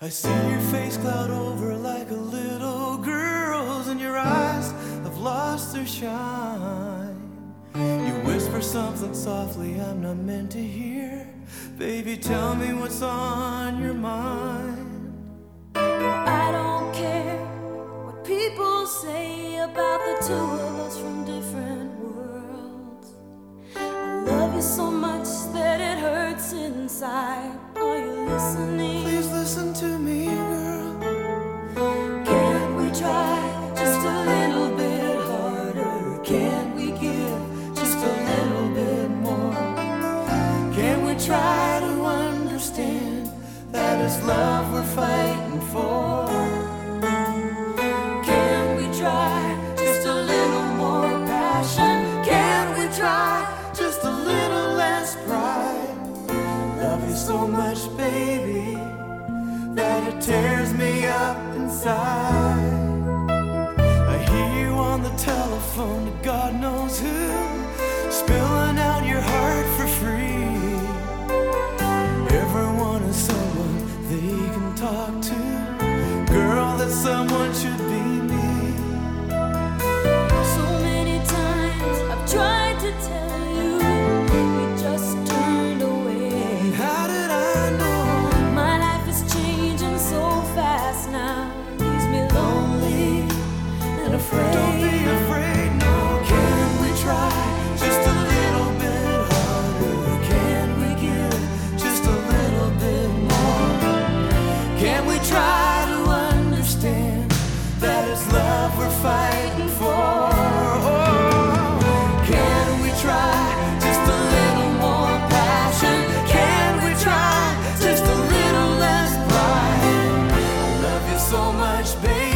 I see your face cloud over like a little girl's, and your eyes have lost their shine. You whisper something softly I'm not meant to hear. Baby, tell me what's on your mind. I don't care what people say about the two of us from different worlds. I love you so much that it hurts inside. Are you listening? Please listen that it's love we're fighting for? Can we try just a little more passion? Can we try just a little less pride? Love you so much, baby, that it tears me up inside. To. Girl, that someone should be much baby.